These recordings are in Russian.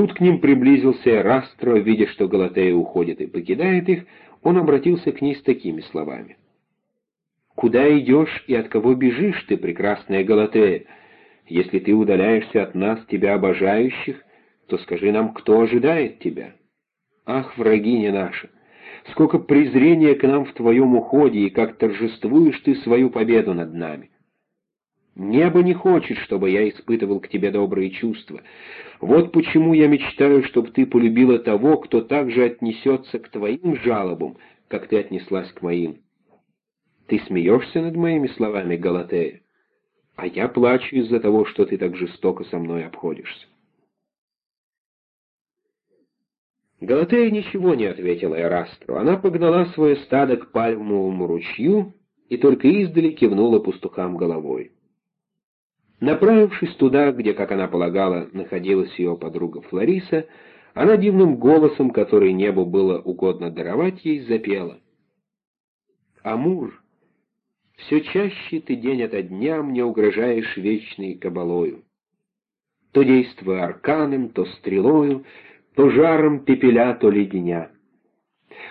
Тут к ним приблизился Эрастро, видя, что Галатея уходит и покидает их, он обратился к ней с такими словами. «Куда идешь и от кого бежишь ты, прекрасная Галатея? Если ты удаляешься от нас, тебя обожающих, то скажи нам, кто ожидает тебя? Ах, врагиня наша! Сколько презрения к нам в твоем уходе, и как торжествуешь ты свою победу над нами!» Небо не хочет, чтобы я испытывал к тебе добрые чувства. Вот почему я мечтаю, чтобы ты полюбила того, кто так же отнесется к твоим жалобам, как ты отнеслась к моим. Ты смеешься над моими словами, Галатея, а я плачу из-за того, что ты так жестоко со мной обходишься. Галатея ничего не ответила Эрастру. Она погнала свое стадо к пальмовому ручью и только издали кивнула пастухам головой. Направившись туда, где, как она полагала, находилась ее подруга Флориса, она дивным голосом, который небу было угодно даровать ей, запела. «Амур, все чаще ты день ото дня мне угрожаешь вечной кабалою. То действуя арканом, то стрелою, то жаром пепеля, то леденя.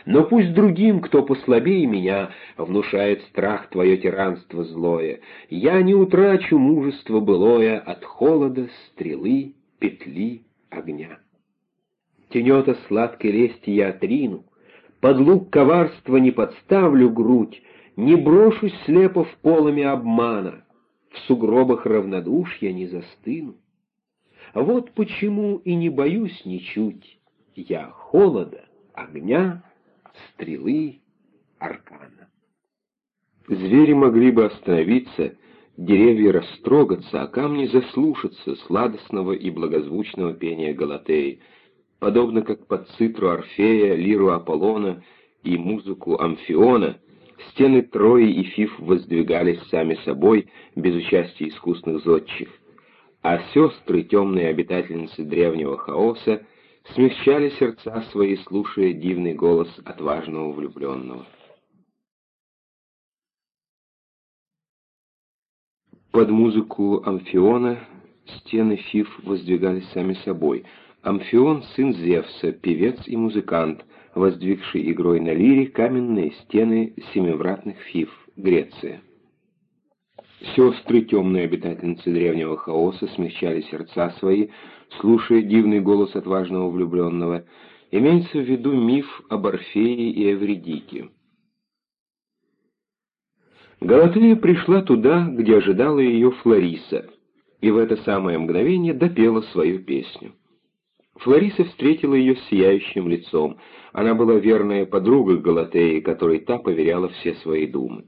Но пусть другим, кто послабее меня, внушает страх твое тиранство злое. Я не утрачу мужество былое от холода, стрелы, петли, огня. Тенета сладкой лести я отрину, под лук коварства не подставлю грудь, не брошусь слепо в полами обмана, в сугробах равнодушья не застыну. Вот почему и не боюсь ничуть я холода, огня, стрелы, аркана. Звери могли бы остановиться, деревья растрогаться, а камни заслушаться сладостного и благозвучного пения Галатеи, подобно как под цитру Орфея, лиру Аполлона и музыку Амфиона, стены Трои и Фиф воздвигались сами собой, без участия искусных зодчих, а сестры, темные обитательницы древнего хаоса, смягчали сердца свои, слушая дивный голос отважного влюбленного. Под музыку Амфиона стены Фиф воздвигались сами собой. Амфион — сын Зевса, певец и музыкант, воздвигший игрой на лире каменные стены семивратных Фиф, Греция. Сестры, темные обитательницы древнего хаоса, смягчали сердца свои, слушая дивный голос отважного влюбленного. Имеется в виду миф об Орфее и Эвредике. Галатея пришла туда, где ожидала ее Флориса, и в это самое мгновение допела свою песню. Флориса встретила ее с сияющим лицом. Она была верная подруга Галатеи, которой та поверяла все свои думы.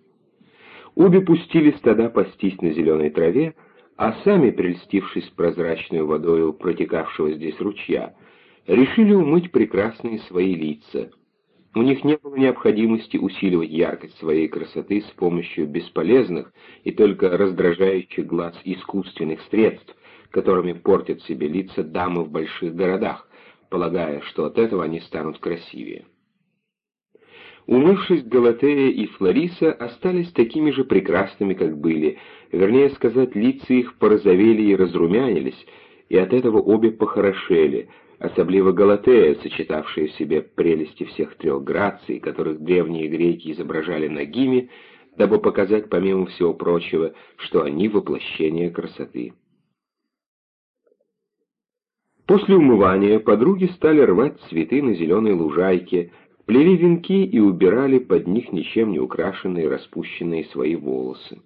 Обе пустили стада пастись на зеленой траве, а сами, прельстившись прозрачной водою протекавшего здесь ручья, решили умыть прекрасные свои лица. У них не было необходимости усиливать яркость своей красоты с помощью бесполезных и только раздражающих глаз искусственных средств, которыми портят себе лица дамы в больших городах, полагая, что от этого они станут красивее. Умывшись, Галатея и Флориса остались такими же прекрасными, как были, вернее сказать, лица их порозовели и разрумянились, и от этого обе похорошели, особливо Галатея, сочетавшая в себе прелести всех трех граций, которых древние греки изображали нагими, дабы показать, помимо всего прочего, что они воплощение красоты. После умывания подруги стали рвать цветы на зеленой лужайке, плели венки и убирали под них ничем не украшенные распущенные свои волосы.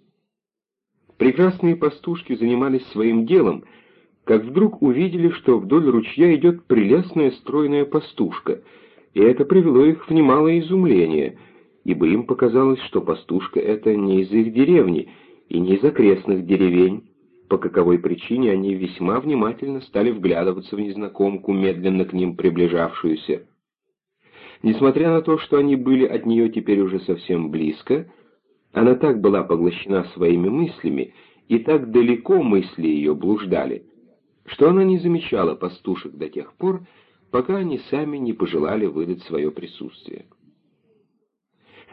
Прекрасные пастушки занимались своим делом, как вдруг увидели, что вдоль ручья идет прелестная стройная пастушка, и это привело их в немалое изумление, ибо им показалось, что пастушка это не из их деревни и не из окрестных деревень, по каковой причине они весьма внимательно стали вглядываться в незнакомку, медленно к ним приближавшуюся. Несмотря на то, что они были от нее теперь уже совсем близко, она так была поглощена своими мыслями, и так далеко мысли ее блуждали, что она не замечала пастушек до тех пор, пока они сами не пожелали выдать свое присутствие.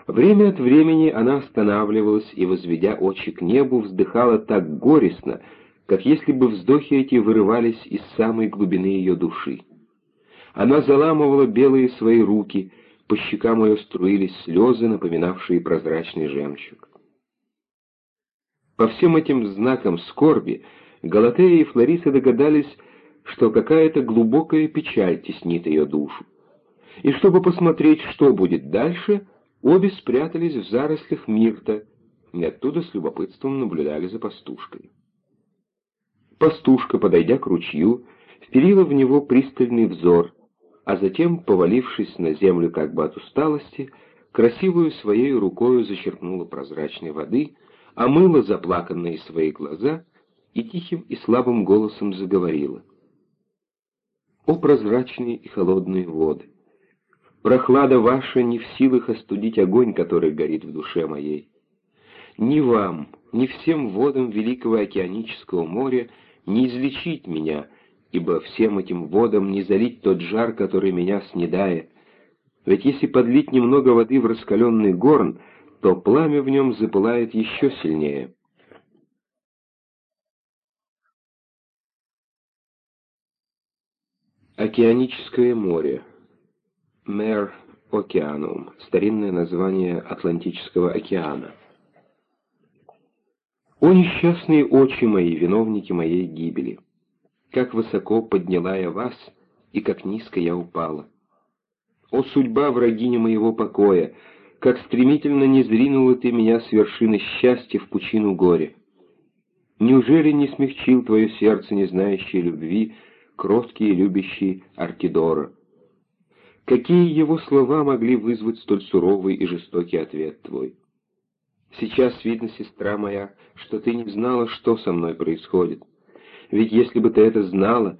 Время от времени она останавливалась и, возведя очи к небу, вздыхала так горестно, как если бы вздохи эти вырывались из самой глубины ее души. Она заламывала белые свои руки, по щекам ее струились слезы, напоминавшие прозрачный жемчуг. По всем этим знакам скорби Галатея и Флориса догадались, что какая-то глубокая печаль теснит ее душу. И чтобы посмотреть, что будет дальше, обе спрятались в зарослях мирта, и оттуда с любопытством наблюдали за пастушкой. Пастушка, подойдя к ручью, вперила в него пристальный взор, а затем, повалившись на землю как бы от усталости, красивую своей рукою зачерпнула прозрачной воды, омыла заплаканные свои глаза и тихим и слабым голосом заговорила. «О прозрачные и холодные воды! Прохлада ваша не в силах остудить огонь, который горит в душе моей. Ни вам, ни всем водам Великого океанического моря не излечить меня, ибо всем этим водам не залить тот жар, который меня снедает. Ведь если подлить немного воды в раскаленный горн, то пламя в нем запылает еще сильнее. Океаническое море. Мэр Океанум. Старинное название Атлантического океана. О несчастные очи мои, виновники моей гибели! Как высоко подняла я вас, и как низко я упала! О судьба, врагиня моего покоя! Как стремительно не зринула ты меня с вершины счастья в пучину горя! Неужели не смягчил твое сердце, не знающее любви, кроткий и любящий Аркидора? Какие его слова могли вызвать столь суровый и жестокий ответ твой? Сейчас видно, сестра моя, что ты не знала, что со мной происходит. Ведь если бы ты это знала,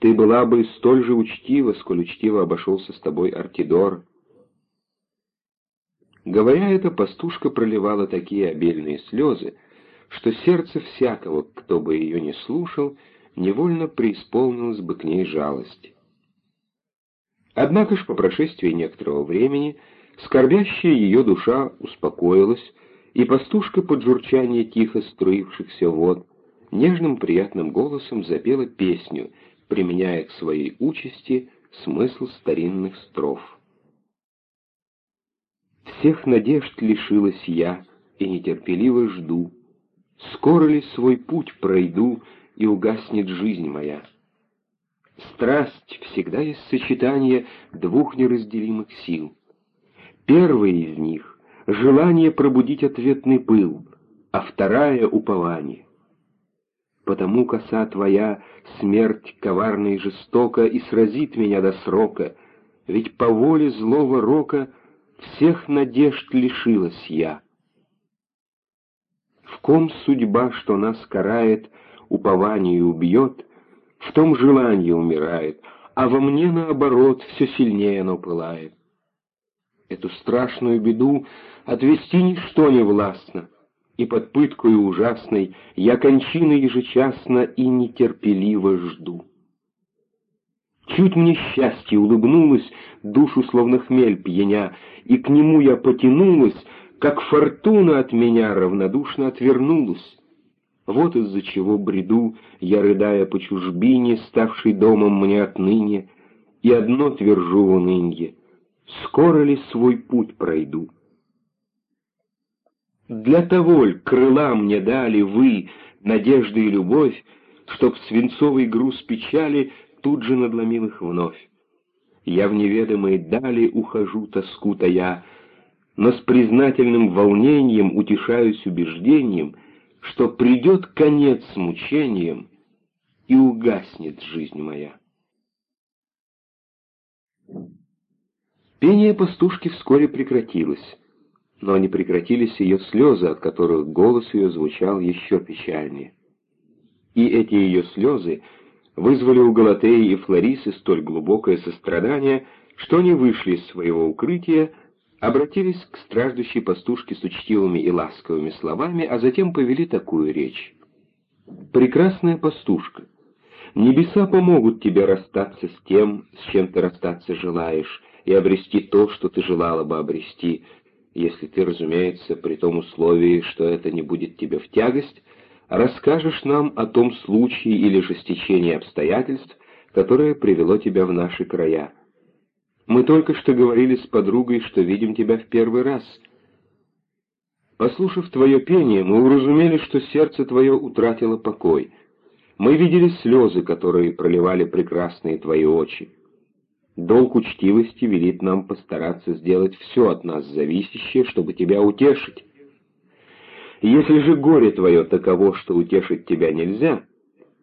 ты была бы столь же учтива, сколь учтиво обошелся с тобой Артидор. Говоря это, пастушка проливала такие обильные слезы, что сердце всякого, кто бы ее не слушал, невольно преисполнилось бы к ней жалости. Однако ж по прошествии некоторого времени скорбящая ее душа успокоилась, и пастушка под журчание тихо струившихся вод нежным приятным голосом запела песню, применяя к своей участи смысл старинных строф. Всех надежд лишилась я и нетерпеливо жду, Скоро ли свой путь пройду, и угаснет жизнь моя? Страсть всегда есть сочетание двух неразделимых сил. Первая из них желание пробудить ответный пыл, а вторая — упование. Потому коса твоя, смерть коварна и жестока, и сразит меня до срока, ведь по воле злого рока всех надежд лишилась я. В ком судьба, что нас карает, упование убьет, в том желание умирает, а во мне, наоборот, все сильнее оно пылает. Эту страшную беду отвести ничто не властно, и под пыткою ужасной я кончины ежечасно и нетерпеливо жду. Чуть мне счастье улыбнулось, душу словно хмель пьяня, и к нему я потянулась, как фортуна от меня равнодушно отвернулась. Вот из-за чего бреду я, рыдая по чужбине, ставшей домом мне отныне, и одно твержу в унынье — скоро ли свой путь пройду? Для того ль крыла мне дали вы, надежда и любовь, Чтоб свинцовый груз печали тут же надломил их вновь. Я в неведомые дали ухожу, тоску я, но с признательным волнением утешаюсь убеждением, что придет конец с мучением и угаснет жизнь моя. Пение пастушки вскоре прекратилось но не прекратились ее слезы, от которых голос ее звучал еще печальнее. И эти ее слезы вызвали у Галатеи и Флорисы столь глубокое сострадание, что они вышли из своего укрытия, обратились к страждущей пастушке с учтивыми и ласковыми словами, а затем повели такую речь. «Прекрасная пастушка, небеса помогут тебе расстаться с тем, с чем ты расстаться желаешь, и обрести то, что ты желала бы обрести, если ты, разумеется, при том условии, что это не будет тебе в тягость, расскажешь нам о том случае или же стечении обстоятельств, которое привело тебя в наши края. Мы только что говорили с подругой, что видим тебя в первый раз. Послушав твое пение, мы уразумели, что сердце твое утратило покой. Мы видели слезы, которые проливали прекрасные твои очи. Долг учтивости велит нам постараться сделать все от нас зависящее, чтобы тебя утешить. Если же горе твое таково, что утешить тебя нельзя,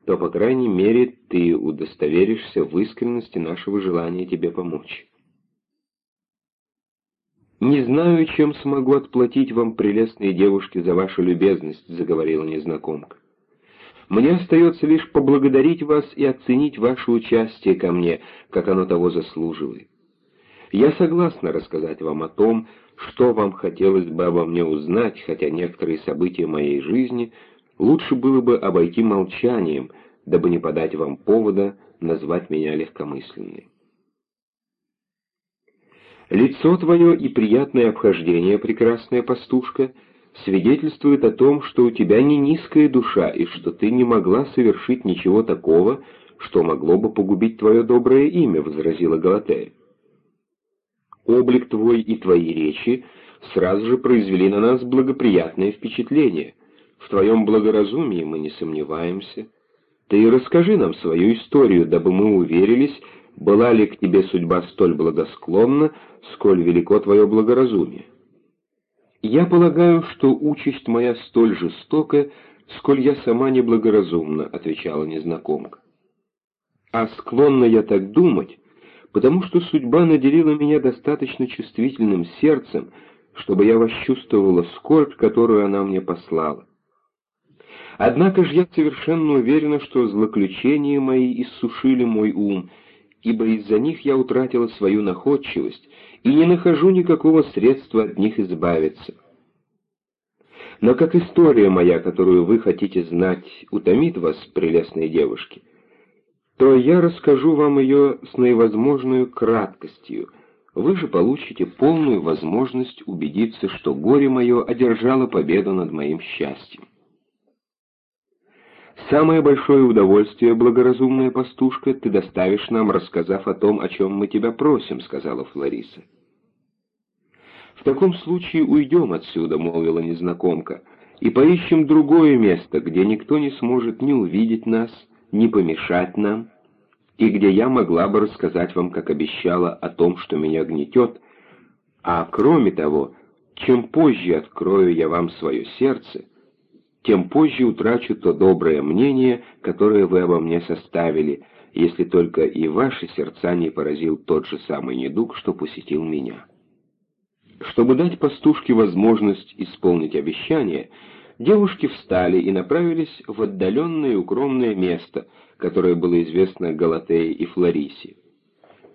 то, по крайней мере, ты удостоверишься в искренности нашего желания тебе помочь. «Не знаю, чем смогу отплатить вам, прелестные девушки, за вашу любезность», — заговорила незнакомка. Мне остается лишь поблагодарить вас и оценить ваше участие ко мне, как оно того заслуживает. Я согласна рассказать вам о том, что вам хотелось бы обо мне узнать, хотя некоторые события моей жизни лучше было бы обойти молчанием, дабы не подать вам повода назвать меня легкомысленной. Лицо твое и приятное обхождение, прекрасная пастушка — свидетельствует о том, что у тебя не низкая душа и что ты не могла совершить ничего такого, что могло бы погубить твое доброе имя», — возразила Галатея. «Облик твой и твои речи сразу же произвели на нас благоприятное впечатление. В твоем благоразумии мы не сомневаемся. Ты расскажи нам свою историю, дабы мы уверились, была ли к тебе судьба столь благосклонна, сколь велико твое благоразумие». «Я полагаю, что участь моя столь жестока, сколь я сама неблагоразумна», — отвечала незнакомка. «А склонна я так думать, потому что судьба наделила меня достаточно чувствительным сердцем, чтобы я восчувствовала скорбь, которую она мне послала. Однако же я совершенно уверена, что злоключения мои иссушили мой ум, ибо из-за них я утратила свою находчивость и не нахожу никакого средства от них избавиться. Но как история моя, которую вы хотите знать, утомит вас, прелестные девушки, то я расскажу вам ее с наивозможной краткостью. Вы же получите полную возможность убедиться, что горе мое одержало победу над моим счастьем. «Самое большое удовольствие, благоразумная пастушка, ты доставишь нам, рассказав о том, о чем мы тебя просим», — сказала Флориса. «В таком случае уйдем отсюда», — молвила незнакомка, «и поищем другое место, где никто не сможет ни увидеть нас, ни помешать нам, и где я могла бы рассказать вам, как обещала, о том, что меня гнетет, а кроме того, чем позже открою я вам свое сердце, тем позже утрачу то доброе мнение, которое вы обо мне составили, если только и ваши сердца не поразил тот же самый недуг, что посетил меня. Чтобы дать пастушке возможность исполнить обещание, девушки встали и направились в отдаленное укромное место, которое было известно Галатее и Флорисе.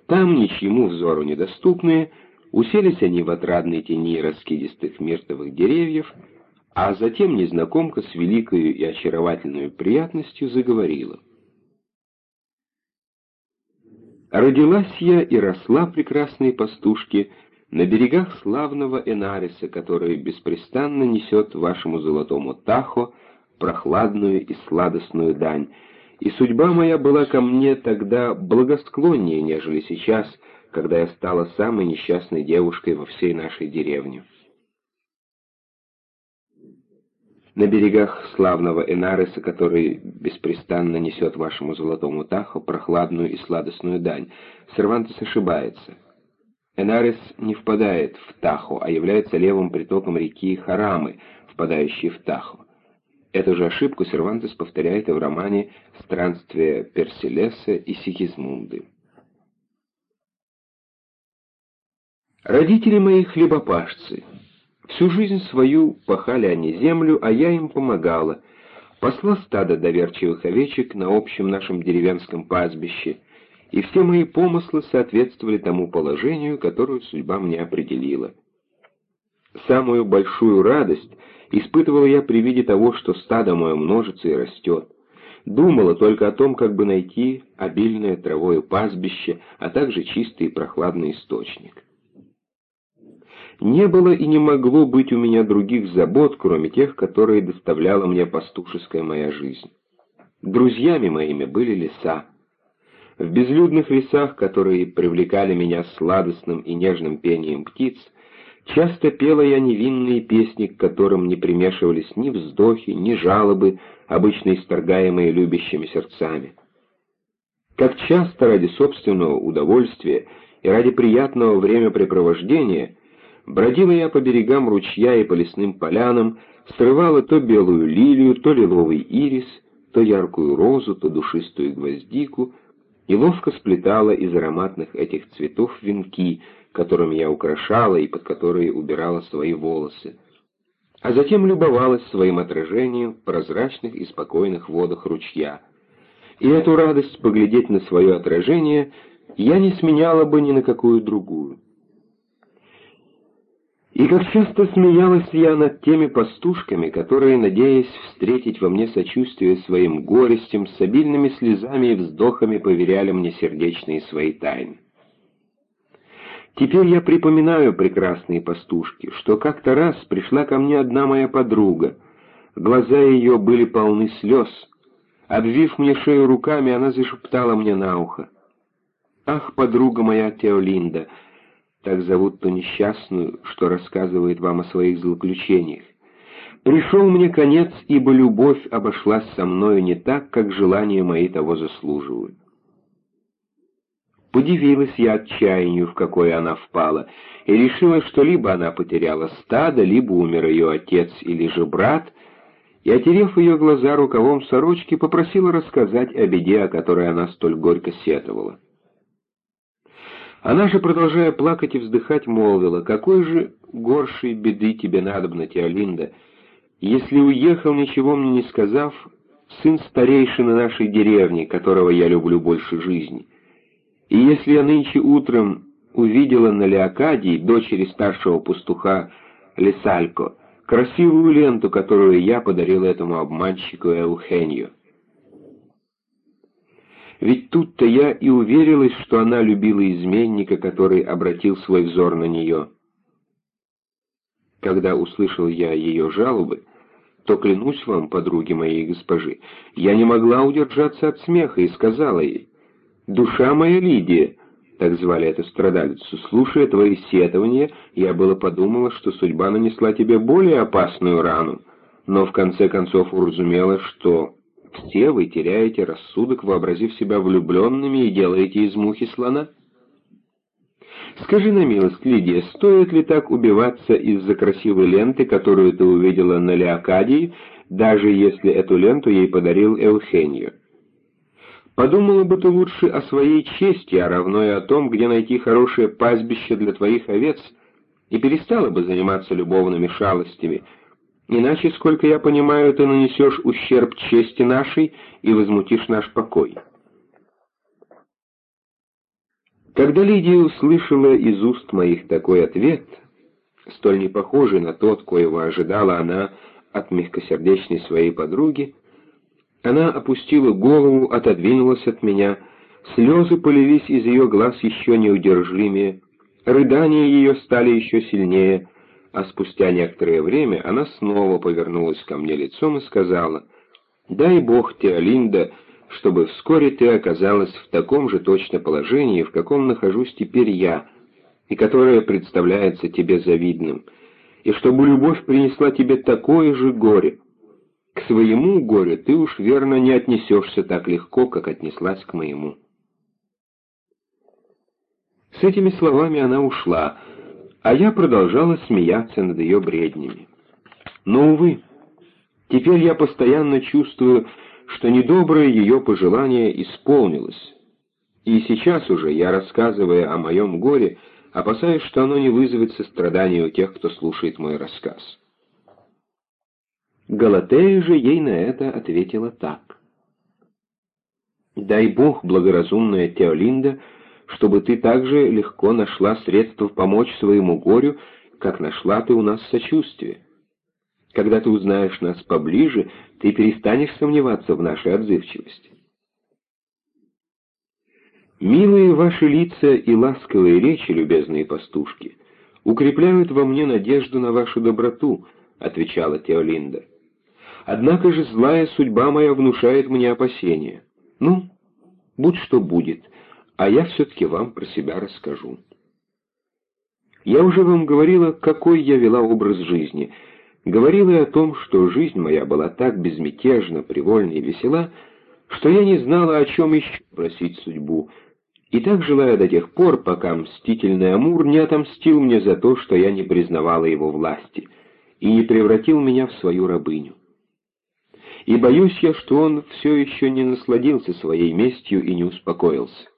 Там, ничьему взору недоступные, уселись они в отрадной тени раскидистых миртовых деревьев, а затем незнакомка с великою и очаровательной приятностью заговорила. Родилась я и росла прекрасной пастушке на берегах славного Энариса, который беспрестанно несет вашему золотому Тахо прохладную и сладостную дань, и судьба моя была ко мне тогда благосклоннее, нежели сейчас, когда я стала самой несчастной девушкой во всей нашей деревне. На берегах славного Энареса, который беспрестанно несет вашему золотому Тахо прохладную и сладостную дань. Сервантес ошибается. Энарес не впадает в Тахо, а является левым притоком реки Харамы, впадающей в Тахо. Эту же ошибку Сервантес повторяет и в романе «Странствие Перселеса и Сигизмунды». Родители мои хлебопашцы — Всю жизнь свою пахали они землю, а я им помогала. Посла стадо доверчивых овечек на общем нашем деревенском пастбище, и все мои помыслы соответствовали тому положению, которое судьба мне определила. Самую большую радость испытывала я при виде того, что стадо мое множится и растет. Думала только о том, как бы найти обильное травою пастбище, а также чистый и прохладный источник. Не было и не могло быть у меня других забот, кроме тех, которые доставляла мне пастушеская моя жизнь. Друзьями моими были леса. в безлюдных лесах, которые привлекали меня сладостным и нежным пением птиц, часто пела я невинные песни, к которым не примешивались ни вздохи, ни жалобы, обычно исторгаемые любящими сердцами. Как часто ради собственного удовольствия и ради приятного времяпрепровождения бродила я по берегам ручья и по лесным полянам, срывала то белую лилию, то лиловый ирис, то яркую розу, то душистую гвоздику, и ловко сплетала из ароматных этих цветов венки, которыми я украшала и под которые убирала свои волосы, а затем любовалась своим отражением в прозрачных и спокойных водах ручья. И эту радость поглядеть на свое отражение я не сменяла бы ни на какую другую. И как часто смеялась я над теми пастушками, которые, надеясь встретить во мне сочувствие своим горестям, с обильными слезами и вздохами поверяли мне сердечные свои тайны. Теперь я припоминаю прекрасные пастушки, что как-то раз пришла ко мне одна моя подруга. Глаза ее были полны слез. Обвив мне шею руками, она зашептала мне на ухо. «Ах, подруга моя Теолинда!» Так зовут ту несчастную, что рассказывает вам о своих злоключениях. Пришел мне конец, ибо любовь обошлась со мною не так, как желания мои того заслуживают. Подивилась я отчаянию, в какое она впала, и решила, что либо она потеряла стадо, либо умер ее отец или же брат, и, отерев ее глаза рукавом сорочки, попросила рассказать о беде, о которой она столь горько сетовала. Она же, продолжая плакать и вздыхать, молвила, «Какой же горшей беды тебе надобно, Теолинда, если уехал, ничего мне не сказав, сын старейшины нашей деревни, которого я люблю больше жизни. И если я нынче утром увидела на Леокадии, дочери старшего пастуха Лесалько, красивую ленту, которую я подарил этому обманщику Эухенью. Ведь тут-то я и уверилась, что она любила изменника, который обратил свой взор на нее. Когда услышал я ее жалобы, то, клянусь вам, подруги моей госпожи, я не могла удержаться от смеха и сказала ей, «Душа моя Лидия», так звали эту страдалицу, слушая твои сетования, я было подумала, что судьба нанесла тебе более опасную рану, но в конце концов уразумела, что все вы теряете рассудок, вообразив себя влюбленными и делаете из мухи слона? Скажи на милость, Лидия, стоит ли так убиваться из-за красивой ленты, которую ты увидела на Леокадии, даже если эту ленту ей подарил Эухенью? Подумала бы ты лучше о своей чести, а равно и о том, где найти хорошее пастбище для твоих овец, и перестала бы заниматься любовными шалостями, Иначе, сколько я понимаю, ты нанесешь ущерб чести нашей и возмутишь наш покой. Когда Лидия услышала из уст моих такой ответ, столь не похожий на тот, коего ожидала она от мягкосердечной своей подруги, она опустила голову, отодвинулась от меня, слезы полились из ее глаз еще неудержимее, рыдания ее стали еще сильнее — а спустя некоторое время она снова повернулась ко мне лицом и сказала, «Дай Бог, Теолинда, чтобы вскоре ты оказалась в таком же точно положении, в каком нахожусь теперь я, и которое представляется тебе завидным, и чтобы любовь принесла тебе такое же горе. К своему горю ты уж верно не отнесешься так легко, как отнеслась к моему». С этими словами она ушла, — а я продолжала смеяться над ее бреднями. Но, увы, теперь я постоянно чувствую, что недоброе ее пожелание исполнилось. И сейчас уже я, рассказывая о моем горе, опасаюсь, что оно не вызовет сострадания у тех, кто слушает мой рассказ. Галатея же ей на это ответила так. «Дай Бог, благоразумная Теолинда, — чтобы ты также легко нашла средства помочь своему горю, как нашла ты у нас сочувствие. Когда ты узнаешь нас поближе, ты перестанешь сомневаться в нашей отзывчивости. Милые ваши лица и ласковые речи, любезные пастушки, укрепляют во мне надежду на вашу доброту, отвечала Теолинда. Однако же злая судьба моя внушает мне опасения. Ну, Будь что будет, а я все-таки вам про себя расскажу. Я уже вам говорила, какой я вела образ жизни. Говорила и о том, что жизнь моя была так безмятежна, привольна и весела, что я не знала, о чем еще просить судьбу, и так желаю до тех пор, пока мстительный Амур не отомстил мне за то, что я не признавала его власти, и не превратил меня в свою рабыню. И боюсь я, что он все еще не насладился своей местью и не успокоился.